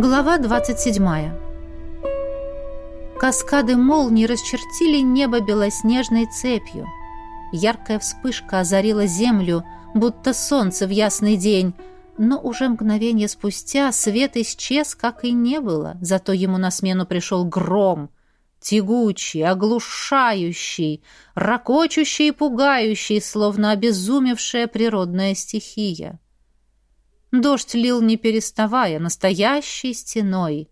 Глава 27. Каскады молний расчертили небо белоснежной цепью. Яркая вспышка озарила землю, будто солнце в ясный день, но уже мгновение спустя свет исчез, как и не было, зато ему на смену пришел гром, тягучий, оглушающий, ракочущий и пугающий, словно обезумевшая природная стихия. Дождь лил не переставая, настоящей стеной.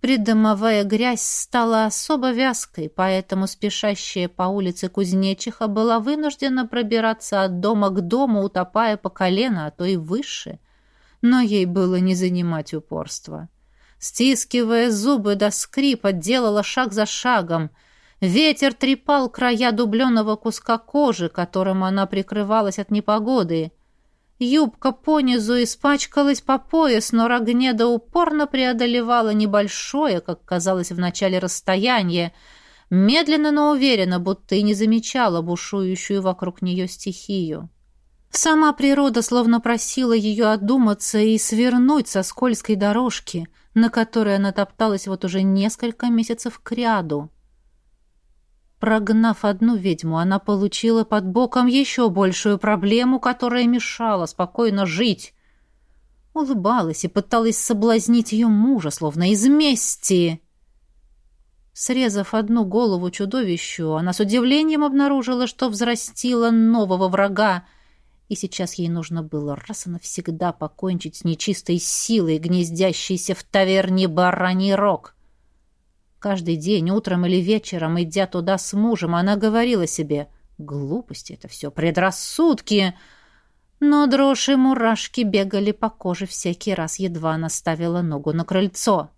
Придомовая грязь стала особо вязкой, поэтому спешащая по улице Кузнечиха была вынуждена пробираться от дома к дому, утопая по колено, а то и выше. Но ей было не занимать упорство. Стискивая зубы до скрипа, делала шаг за шагом. Ветер трепал края дубленого куска кожи, которым она прикрывалась от непогоды — Юбка понизу испачкалась по пояс, но Рогнеда упорно преодолевала небольшое, как казалось в начале расстояние, медленно, но уверенно, будто и не замечала бушующую вокруг нее стихию. Сама природа словно просила ее одуматься и свернуть со скользкой дорожки, на которой она топталась вот уже несколько месяцев кряду. Прогнав одну ведьму, она получила под боком еще большую проблему, которая мешала спокойно жить. Улыбалась и пыталась соблазнить ее мужа, словно из мести. Срезав одну голову чудовищу, она с удивлением обнаружила, что взрастила нового врага, и сейчас ей нужно было раз и навсегда покончить с нечистой силой, гнездящейся в таверне бараний рог. Каждый день, утром или вечером, идя туда с мужем, она говорила себе «Глупости это все, предрассудки!» Но дрожь и мурашки бегали по коже всякий раз, едва она ставила ногу на крыльцо.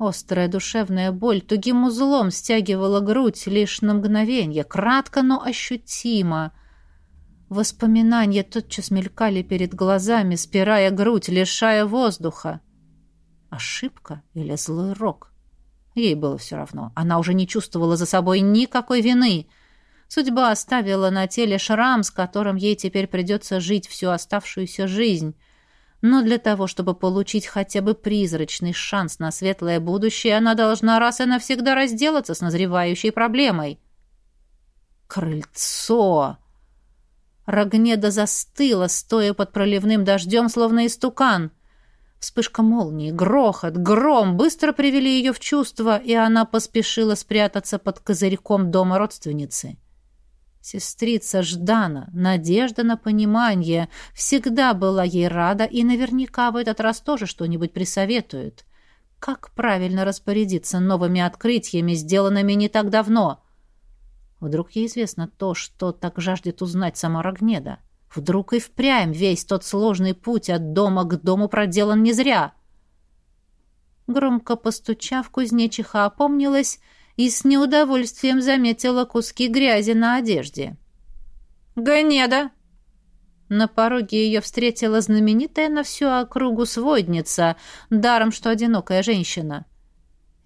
Острая душевная боль тугим узлом стягивала грудь лишь на мгновение, кратко, но ощутимо. Воспоминания тотчас мелькали перед глазами, спирая грудь, лишая воздуха. Ошибка или злой рок? Ей было все равно. Она уже не чувствовала за собой никакой вины. Судьба оставила на теле шрам, с которым ей теперь придется жить всю оставшуюся жизнь. Но для того, чтобы получить хотя бы призрачный шанс на светлое будущее, она должна раз и навсегда разделаться с назревающей проблемой. Крыльцо! Рогнеда застыла, стоя под проливным дождем, словно истукан — Вспышка молнии, грохот, гром быстро привели ее в чувство, и она поспешила спрятаться под козырьком дома родственницы. Сестрица Ждана, надежда на понимание, всегда была ей рада и наверняка в этот раз тоже что-нибудь присоветует. Как правильно распорядиться новыми открытиями, сделанными не так давно? Вдруг ей известно то, что так жаждет узнать сама Рогнеда. — Вдруг и впрямь весь тот сложный путь от дома к дому проделан не зря. Громко постучав, кузнечиха опомнилась и с неудовольствием заметила куски грязи на одежде. «Ганеда!» На пороге ее встретила знаменитая на всю округу сводница, даром что одинокая женщина —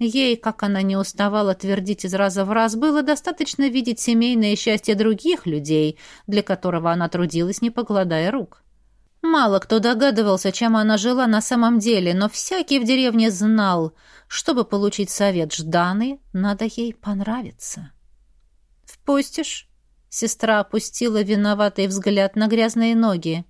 Ей, как она не уставала твердить из раза в раз, было достаточно видеть семейное счастье других людей, для которого она трудилась, не покладая рук. Мало кто догадывался, чем она жила на самом деле, но всякий в деревне знал, чтобы получить совет Жданы, надо ей понравиться. «Впустишь?» — сестра опустила виноватый взгляд на грязные ноги.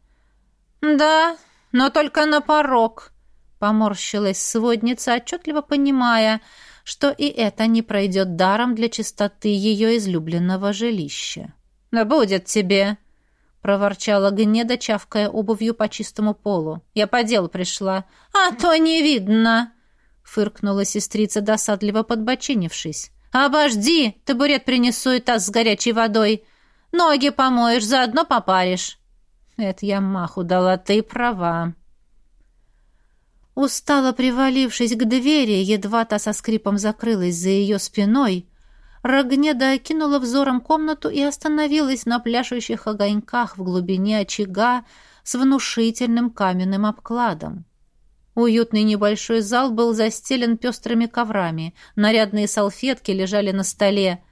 «Да, но только на порог», Поморщилась сводница, отчетливо понимая, что и это не пройдет даром для чистоты ее излюбленного жилища. «Да будет тебе!» — проворчала Гнеда, чавкая обувью по чистому полу. «Я по делу пришла». «А то не видно!» — фыркнула сестрица, досадливо подбочинившись. «Обожди! Табурет принесу и таз с горячей водой. Ноги помоешь, заодно попаришь». «Это я маху дала, ты права». Устало привалившись к двери, едва та со скрипом закрылась за ее спиной, Рогнеда окинула взором комнату и остановилась на пляшущих огоньках в глубине очага с внушительным каменным обкладом. Уютный небольшой зал был застелен пестрыми коврами, нарядные салфетки лежали на столе,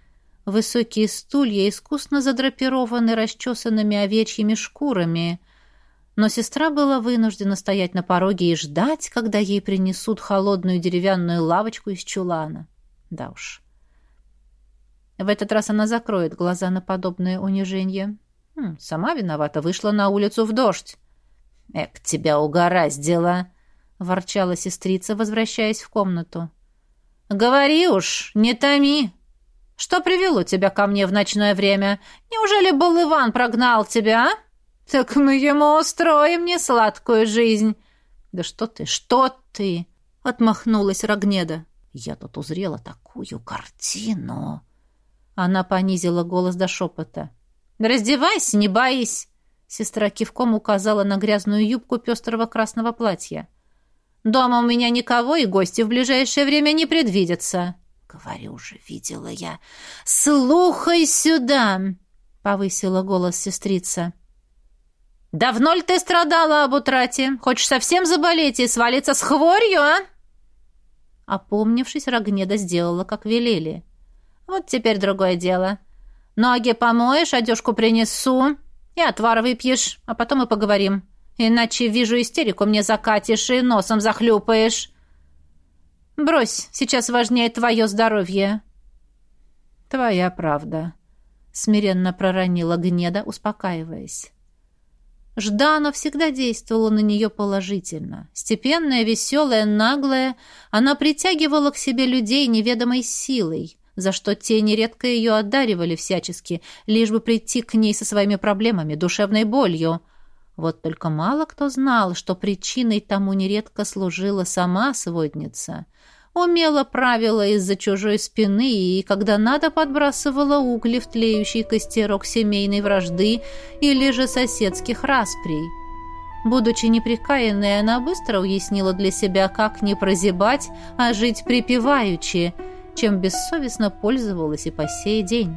высокие стулья искусно задрапированы расчесанными овечьими шкурами — но сестра была вынуждена стоять на пороге и ждать, когда ей принесут холодную деревянную лавочку из чулана. Да уж. В этот раз она закроет глаза на подобное унижение. Хм, сама виновата, вышла на улицу в дождь. «Эк, тебя угораздило!» — ворчала сестрица, возвращаясь в комнату. «Говори уж, не томи! Что привело тебя ко мне в ночное время? Неужели был Иван прогнал тебя, а? Так мы ему устроим не сладкую жизнь!» «Да что ты, что ты!» — отмахнулась Рогнеда. «Я тут узрела такую картину!» Она понизила голос до шепота. «Раздевайся, не боись!» Сестра кивком указала на грязную юбку пестрого красного платья. «Дома у меня никого, и гости в ближайшее время не предвидятся». «Говорю же, видела я». «Слухай сюда!» — повысила голос сестрица. «Давно ли ты страдала об утрате? Хочешь совсем заболеть и свалиться с хворью, а?» Опомнившись, Рогнеда сделала, как велели. «Вот теперь другое дело. Ноги помоешь, одежку принесу, и отвар выпьешь, а потом и поговорим. Иначе, вижу, истерику мне закатишь и носом захлюпаешь. Брось, сейчас важнее твое здоровье». «Твоя правда», — смиренно проронила Гнеда, успокаиваясь. Ждана всегда действовала на нее положительно. Степенная, веселая, наглая, она притягивала к себе людей неведомой силой за что те нередко ее одаривали всячески, лишь бы прийти к ней со своими проблемами, душевной болью. Вот только мало кто знал, что причиной тому нередко служила сама сводница. Умело правила из-за чужой спины и, когда надо, подбрасывала угли в тлеющий костерок семейной вражды или же соседских расприй. Будучи неприкаянной, она быстро уяснила для себя, как не прозябать, а жить припеваючи – чем бессовестно пользовалась и по сей день.